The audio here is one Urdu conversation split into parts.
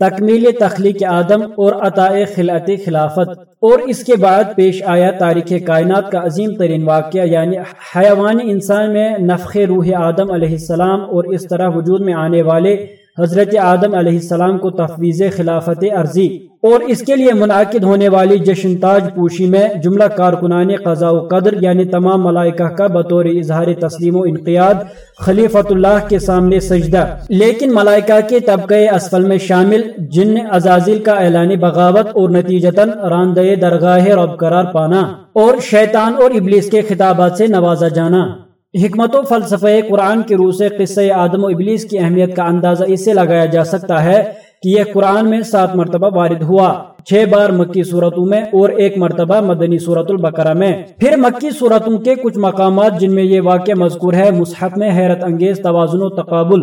تکمیل تخلیق آدم اور عطائے خلعت خلافت اور اس کے بعد پیش آیا تاریخ کائنات کا عظیم ترین واقعہ یعنی حیوانی انسان میں نفخ روح آدم علیہ السلام اور اس طرح وجود میں آنے والے حضرت آدم علیہ السلام کو تفویض خلافت عرضی اور اس کے لیے منعقد ہونے والی جشن تاج پوشی میں جملہ کارکنان قضاء و قدر یعنی تمام ملائکہ کا بطور اظہار تسلیم و انقیاد خلیفت اللہ کے سامنے سجدہ۔ لیکن ملائکہ کے طبقہ اسفل میں شامل جن ازازل کا اعلان بغاوت اور نتیجتاً راندے درگاہ رب قرار پانا اور شیطان اور ابلیس کے خطابات سے نوازا جانا۔ حکمت و فلسفہ قرآن کی روح سے قصہ آدم و ابلیس کی اہمیت کا اندازہ اس سے لگایا جا سکتا ہے کہ یہ قرآن میں سات مرتبہ وارد ہوا، چھ بار مکی صورتوں میں اور ایک مرتبہ مدنی صورت البقرہ میں۔ پھر مکی صورتوں کے کچھ مقامات جن میں یہ واقع مذکور ہے، مصحف میں حیرت انگیز توازن و تقابل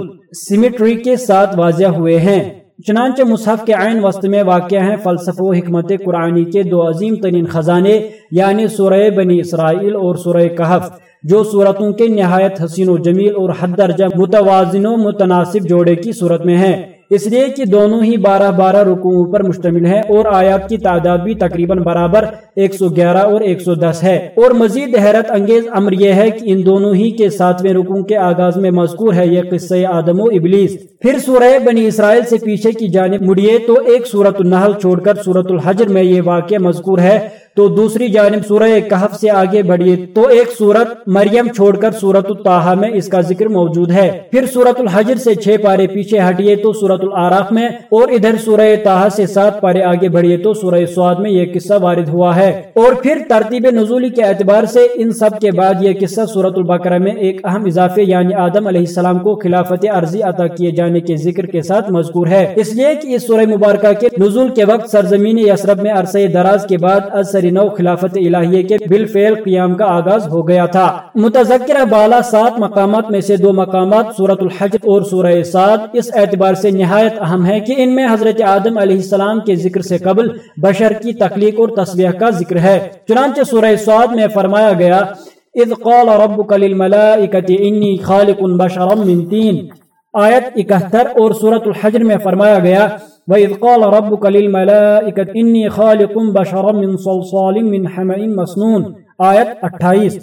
سیمیٹری کے ساتھ واضح ہوئے ہیں۔ چنانچہ مصحف کے عین وسط میں واقع ہیں فلسفہ و حکمت قرآنی کے دو عظیم ترین خزانے یعنی سورہ بنی اسرائیل اور سورہ کہف۔ جو صورتوں کے نہایت حسین و جمیل اور حد درجہ متوازن و متناسب جوڑے کی صورت میں ہیں۔ اس لیے کہ دونوں ہی بارہ بارہ رکوعوں پر مشتمل ہیں اور آیات کی تعداد بھی تقریباً برابر ایک سو گیارہ اور ایک سو دس ہے۔ اور مزید حیرت انگیز امر یہ ہے کہ ان دونوں ہی کے ساتویں رکوع کے آغاز میں مذکور ہے یہ قصہ آدم و ابلیس۔ پھر سورہ بنی اسرائیل سے پیچھے کی جانب مڑیے تو ایک سورت النحل چھوڑ کر سورت الحجر میں یہ واقعہ مذکور ہے۔ تو دوسری جانب سورہ کہف سے آگے بڑھیے تو ایک سورت مریم چھوڑ کر سورت الطاحہ میں اس کا ذکر موجود ہے۔ پھر سورت الحجر سے چھ پارے پیچھے ہٹیے تو سورت العراف میں اور ادھر سورہ تاہا سے سات پارے آگے بڑھیے تو سورہ سواد میں یہ قصہ وارد ہوا ہے۔ اور پھر ترتیب نزولی کے اعتبار سے ان سب کے بعد یہ قصہ سورت البقرہ میں ایک اہم اضافے یعنی آدم علیہ السلام کو خلافت عرضی عطا کیے جانے کے ذکر کے ساتھ مذکور ہے۔ اس لیے کہ اس سورہ مبارکہ کے نزول کے وقت سرزمین یسرب میں عرصہ دراز کے بعد اثر نو خلافت الہیہ کے بالفعل قیام کا آغاز ہو گیا تھا۔ متذکرہ بالا سات مقامات میں سے دو مقامات سورت الحج اور سورہ سعد اس اعتبار سے نہایت اہم ہے کہ ان میں حضرت آدم علیہ السلام کے ذکر سے قبل بشر کی تخلیق اور تصویح کا ذکر ہے۔ چنانچہ سورہ سعد میں فرمایا گیا، اذ قال ربک للملائکة انی خالق بشرا من تین آیت اکہتر اور سورت الحجر میں فرمایا گیا وَإِذْ قَالَ رَبُّكَ لِلْمَلَائِكَةِ إِنِّي خَالِقٌ بَشَرًا مِّن صَلْصَالٍ مِّن حَمَئٍ مَسْنُونَ۔ آیت اٹھائیس۔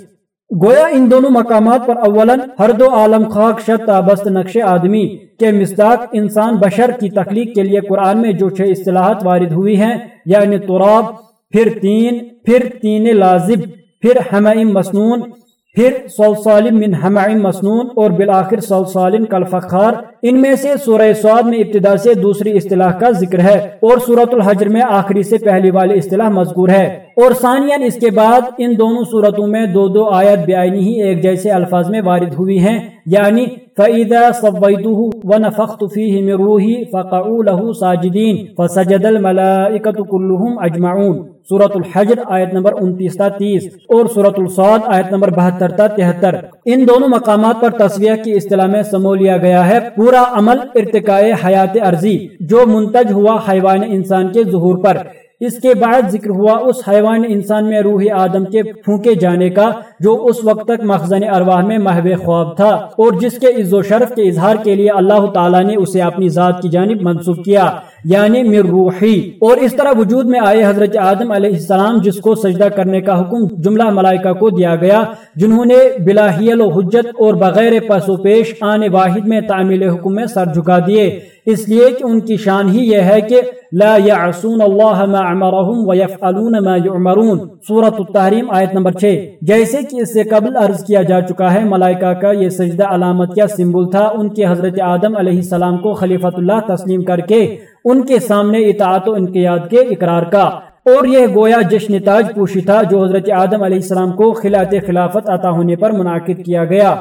گویا ان دونوں مقامات پر اولا ہر دو عالم خاک شد تابست نقش آدمی کے مصداق انسان بشر کی تخلیق کے لیے قرآن میں جو چھ اصطلاحات وارد ہوئی ہیں یعنی تراب، پھر تین پھر تین لازب، پھر حمائم مسنون پھر سلسالم من حمائم مسنون اور بالآخر سلسالم کالفخار ان میں سے سورہ سعود میں ابتدا سے دوسری اصطلاح کا ذکر ہے اور سورت الحجر میں آخری سے پہلی والی اصطلاح مذکور ہے اور ثانیاً اس کے بعد ان دونوں صورتوں میں دو دو آیت بیائنی ہی ایک جیسے الفاظ میں وارد ہوئی ہیں یعنی فَإِذَا صَوَّيْتُهُ وَنَفَخْتُ فِيهِ مِن رُوحِي فَقَعُوا لَهُ سَاجِدِينَ فَسَجَدَ الْمَلَائِكَةُ كُلُّهُمْ أَجْمَعُونَ صورت الحجر آیت نمبر انتیس تا تیس اور صورت السعود آیت نمبر بہتر تا تہتر۔ ان دونوں مقامات پر تصویہ کی اصطلاح میں سمو لیا گیا ہے۔ پورا عمل ارتقاء حیات ارضی، جو منتج ہوا حیوان انسان کے ظہور پر۔ اس کے بعد ذکر ہوا اس حیوان انسان میں روح آدم کے پھونکے جانے کا، جو اس وقت تک مخزن ارواح میں محو خواب تھا، اور جس کے عز و شرف کے اظہار کے لیے اللہ تعالیٰ نے اسے اپنی ذات کی جانب منسوخ کیا یعنی مر روحی۔ اور اس طرح وجود میں آئے حضرت آدم علیہ السلام، جس کو سجدہ کرنے کا حکم جملہ ملائکہ کو دیا گیا، جنہوں نے بلاحیل و حجت اور بغیر پس و پیش آنے واحد میں تعمیل حکم میں سر جھکا دیے۔ اس لیے کہ ان کی شان ہی یہ ہے کہ لا يعصون اللہ ما عمرهم ويفعلون ما يعمرون سورة التحریم آیت نمبر 6 جیسے کہ اس سے قبل عرض کیا جا چکا ہے، ملائکہ کا یہ سجدہ علامت کیا سمبل تھا، ان کے حضرت آدم علیہ السلام کو خلیفت اللہ تسلیم کر کے ان کے سامنے اطاعت و انقیاد کے اقرار کا۔ اور یہ گویا جشن تاج پوشی تھا، جو حضرت آدم علیہ السلام کو خلات خلافت عطا ہونے پر منعقد کیا گیا۔